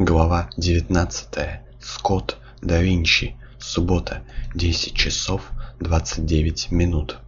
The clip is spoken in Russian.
Глава 19. Скотт да Винчи. Суббота. 10 часов 29 минут.